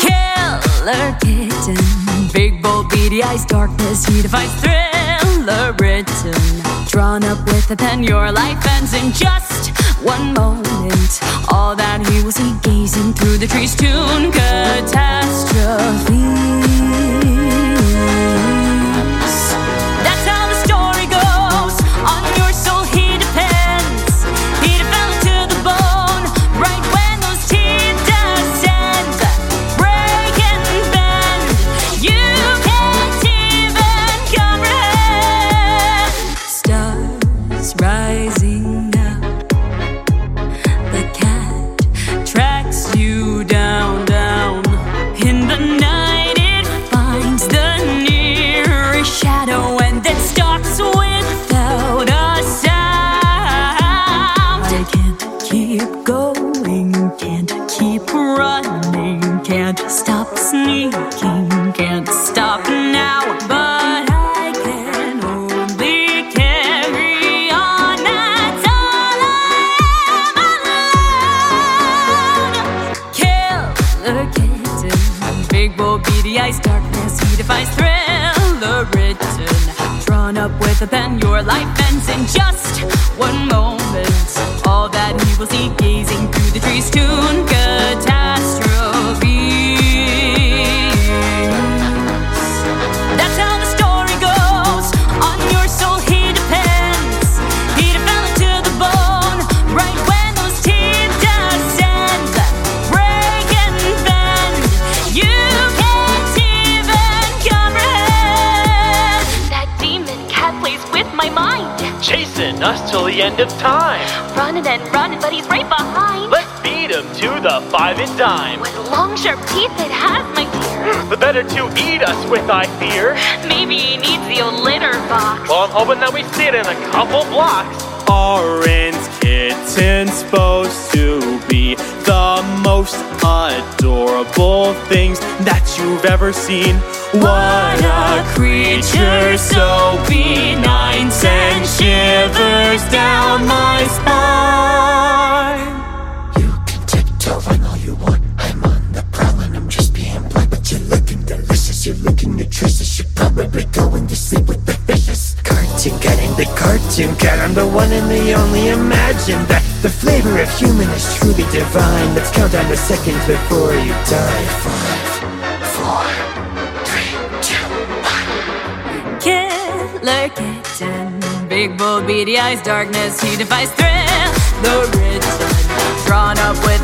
Killer kitten, big bold beady eyes, darkness, he defies thriller written. Drawn up with a pen, your life ends in just one moment. All that he will see, gazing through the trees, tune catastrophe. Beady eyes, darkness, he defies thriller written. Drawn up with a pen, your life ends in just one moment. Chasing us till the end of time. Running and running, but he's right behind. Let's beat him to the five and dime. With long, sharp teeth, it has my dear. The better to eat us with, I fear. Maybe he needs the old litter box. Well, I'm hoping that we see it in a couple blocks. Orange kitten's supposed to be the most adorable things that you've ever seen. What a creature so shivers down my spine. You can tiptoe on all you want. I'm on the prowl and I'm just being blunt. But you're looking delicious, you're looking nutritious. You're probably going to sleep with the fishes. Cartoon cat, the cartoon cat. I'm the one and the only. Imagine that the flavor of human is truly divine. Let's count down the seconds before you die. Five, four, three, two, one. Killer kitten, big bold beady eyes, darkness, he defies thriller written. Drawn up with